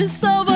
So.